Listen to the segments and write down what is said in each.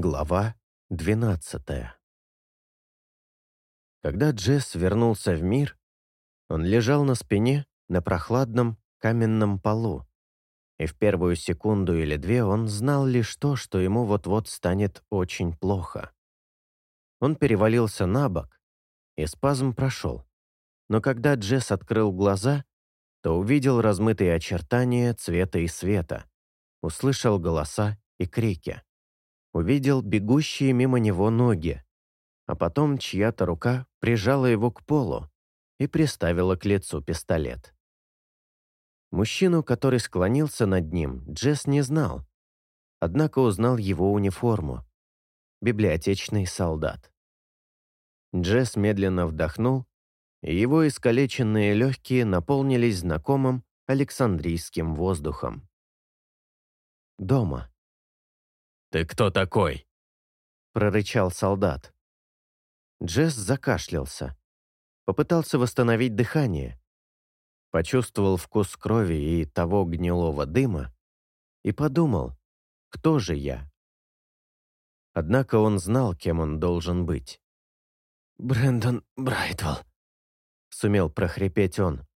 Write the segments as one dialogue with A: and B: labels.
A: Глава 12 Когда Джесс вернулся в мир, он лежал на спине на прохладном каменном полу, и в первую секунду или две он знал лишь то, что ему вот-вот станет очень плохо. Он перевалился на бок, и спазм прошел. Но когда Джесс открыл глаза, то увидел размытые очертания цвета и света, услышал голоса и крики увидел бегущие мимо него ноги, а потом чья-то рука прижала его к полу и приставила к лицу пистолет. Мужчину, который склонился над ним, Джесс не знал, однако узнал его униформу — библиотечный солдат. Джесс медленно вдохнул, и его искалеченные легкие наполнились знакомым Александрийским воздухом. Дома.
B: «Ты кто такой?»
A: — прорычал солдат. Джесс закашлялся. Попытался восстановить дыхание. Почувствовал вкус крови и того гнилого дыма и подумал, кто же я? Однако он знал, кем он должен быть.
C: «Брэндон Брайтвелл», — сумел прохрипеть он.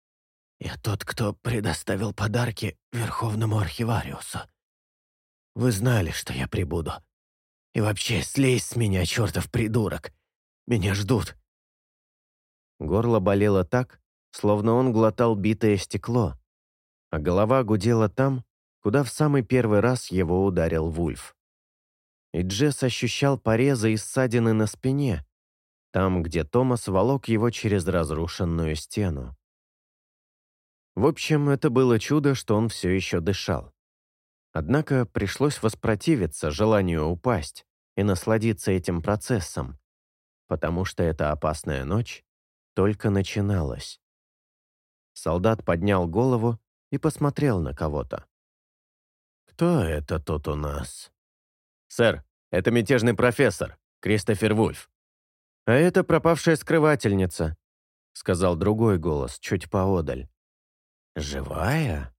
C: «Я тот, кто предоставил подарки Верховному Архивариусу. Вы знали, что я прибуду. И вообще, слезь с меня, чертов придурок. Меня ждут».
A: Горло болело так, словно он глотал битое стекло, а голова гудела там, куда в самый первый раз его ударил Вульф. И Джесс ощущал порезы и ссадины на спине, там, где Томас волок его через разрушенную стену. В общем, это было чудо, что он все еще дышал. Однако пришлось воспротивиться желанию упасть и насладиться этим процессом, потому что эта опасная ночь только начиналась. Солдат поднял голову и посмотрел на кого-то.
C: «Кто это тут у нас?»
B: «Сэр, это мятежный профессор, Кристофер Вульф».
A: «А это пропавшая скрывательница», — сказал другой голос, чуть поодаль.
C: «Живая?»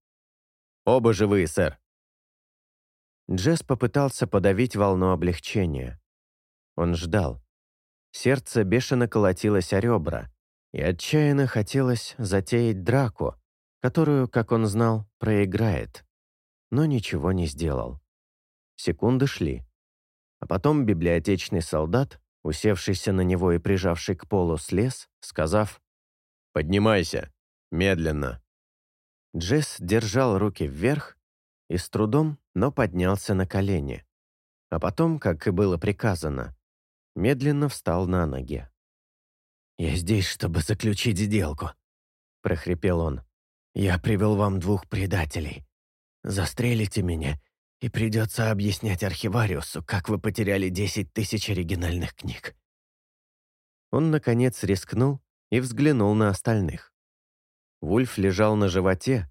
B: «Оба живые, сэр.
A: Джесс попытался подавить волну облегчения. Он ждал. Сердце бешено колотилось о ребра, и отчаянно хотелось затеять драку, которую, как он знал, проиграет. Но ничего не сделал. Секунды шли. А потом библиотечный солдат, усевшийся на него и прижавший к полу, слез, сказав
B: «Поднимайся, медленно».
A: Джесс держал руки вверх и с трудом, но поднялся на колени. А потом, как и было приказано, медленно встал на ноги.
C: «Я здесь, чтобы заключить сделку», — прохрипел он. «Я привел вам двух предателей. Застрелите меня, и придется объяснять архивариусу, как вы потеряли десять тысяч оригинальных книг».
A: Он, наконец, рискнул и взглянул на остальных. Вульф лежал на животе,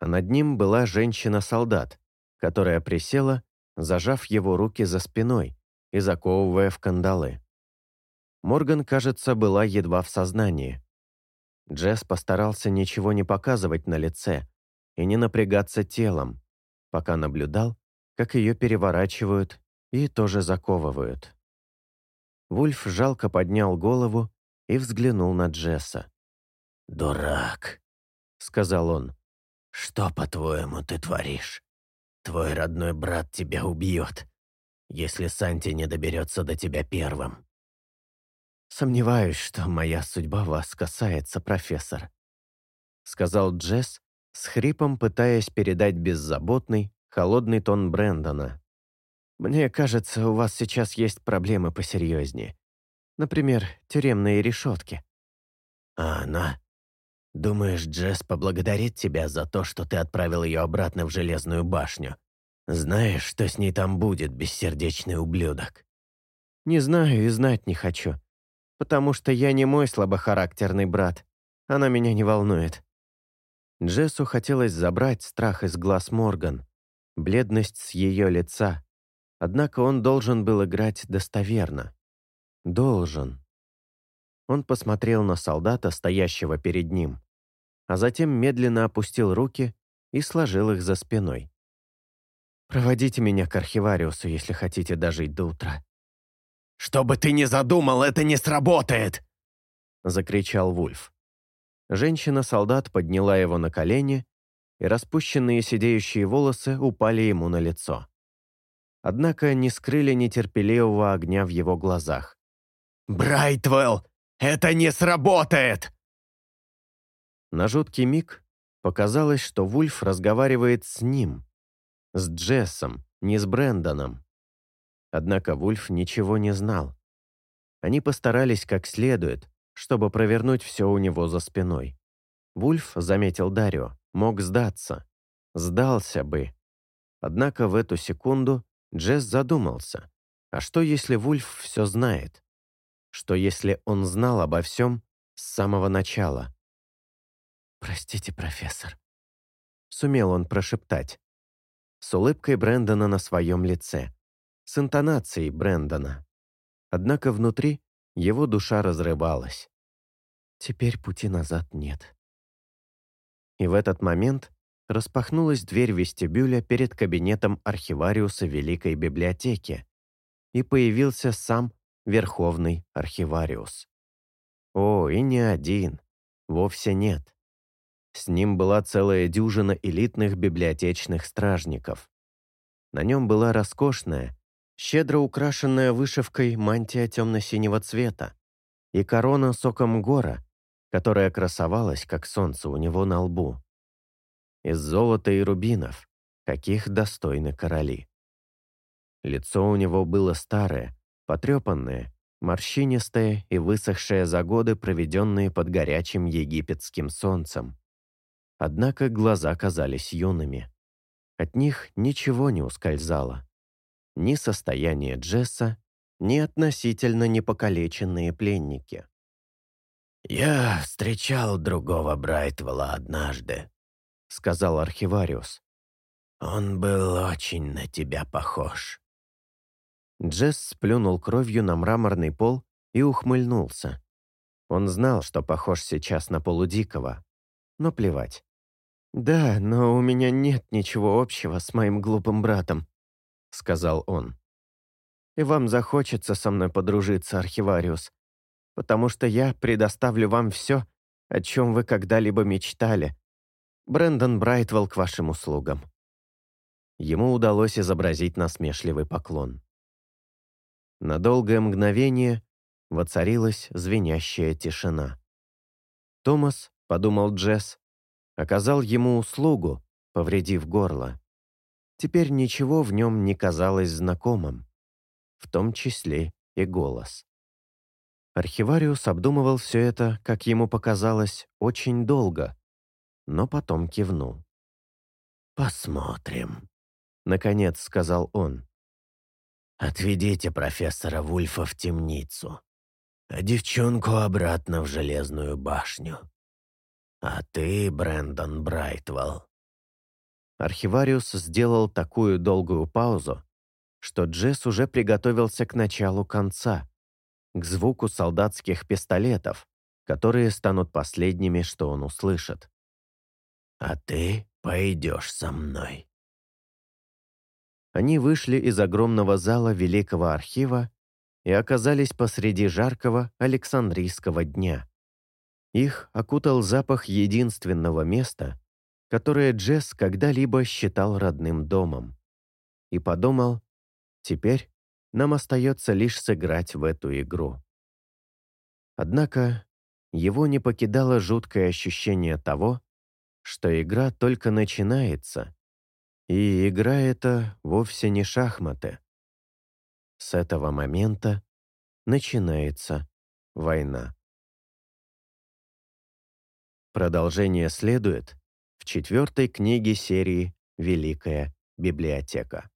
A: а над ним была женщина-солдат, которая присела, зажав его руки за спиной и заковывая в кандалы. Морган, кажется, была едва в сознании. Джесс постарался ничего не показывать на лице и не напрягаться телом, пока наблюдал, как ее переворачивают и тоже заковывают. Вульф жалко поднял голову и взглянул на Джесса.
C: «Дурак», — сказал он. «Что, по-твоему, ты творишь? Твой родной брат тебя убьет, если Санти не доберется до тебя первым».
A: «Сомневаюсь, что моя судьба вас касается, профессор», сказал Джесс, с хрипом пытаясь передать беззаботный, холодный тон Брэндона. «Мне кажется, у вас сейчас есть проблемы посерьезнее. Например, тюремные решетки».
C: «А она Думаешь, Джесс поблагодарит тебя за то, что ты отправил ее обратно в Железную башню? Знаешь, что с ней там будет, бессердечный ублюдок?»
A: «Не знаю и знать не хочу. Потому что я не мой слабохарактерный брат. Она меня не волнует». Джессу хотелось забрать страх из глаз Морган, бледность с ее лица. Однако он должен был играть достоверно. Должен. Он посмотрел на солдата, стоящего перед ним, а затем медленно опустил руки и сложил их за спиной.
C: Проводите меня к архивариусу, если хотите дожить до утра».
B: «Что бы ты ни задумал, это не сработает!»
A: — закричал Вульф. Женщина-солдат подняла его на колени, и распущенные сидеющие волосы упали ему на лицо. Однако не скрыли нетерпеливого огня в его глазах.
B: «Брайтвелл, это не сработает!»
A: На жуткий миг показалось, что Вульф разговаривает с ним, с Джессом, не с Брэндоном. Однако Вульф ничего не знал. Они постарались как следует, чтобы провернуть все у него за спиной. Вульф, заметил Дарио, мог сдаться. Сдался бы. Однако в эту секунду Джесс задумался. А что, если Вульф все знает? Что, если он знал обо всем с самого начала?
C: «Простите, профессор», —
A: сумел он прошептать. С улыбкой Брэндона на своем лице. С интонацией Брэндона. Однако внутри его душа разрывалась.
C: Теперь пути назад нет.
A: И в этот момент распахнулась дверь вестибюля перед кабинетом архивариуса Великой библиотеки, и появился сам Верховный архивариус. О, и не один. Вовсе нет. С ним была целая дюжина элитных библиотечных стражников. На нем была роскошная, щедро украшенная вышивкой мантия темно-синего цвета и корона соком гора, которая красовалась, как солнце у него на лбу. Из золота и рубинов, каких достойны короли. Лицо у него было старое, потрепанное, морщинистое и высохшее за годы, проведенные под горячим египетским солнцем. Однако глаза казались юными. От них ничего не ускользало. Ни состояние Джесса, ни относительно непокалеченные пленники.
C: «Я встречал другого Брайтвелла однажды», — сказал архивариус. «Он был очень на тебя похож».
A: Джесс сплюнул кровью на мраморный пол и ухмыльнулся. Он знал, что похож сейчас на полудикого, но плевать. «Да, но у меня нет ничего общего с моим глупым братом», — сказал он. «И вам захочется со мной подружиться, архивариус, потому что я предоставлю вам все, о чем вы когда-либо мечтали. Брэндон Брайтвелл к вашим услугам». Ему удалось изобразить насмешливый поклон. На долгое мгновение воцарилась звенящая тишина. «Томас», — подумал Джесс, оказал ему услугу, повредив горло. Теперь ничего в нем не казалось знакомым, в том числе и голос. Архивариус обдумывал все это, как ему показалось, очень долго, но потом кивнул.
C: «Посмотрим», —
A: наконец сказал он.
C: «Отведите профессора Вульфа в темницу, а девчонку обратно в Железную башню. А ты, Брэндон Брайтвелл».
A: Архивариус сделал такую долгую паузу, что Джесс уже приготовился к началу конца, к звуку солдатских пистолетов, которые станут последними, что он услышит.
C: «А ты пойдешь со мной».
A: Они вышли из огромного зала Великого архива и оказались посреди жаркого Александрийского дня. Их окутал запах единственного места, которое Джесс когда-либо считал родным домом. И подумал, теперь нам остается лишь сыграть в эту игру. Однако его не покидало жуткое ощущение того, что игра только начинается, и игра эта вовсе не шахматы. С этого момента начинается война. Продолжение следует в четвертой книге серии «Великая библиотека».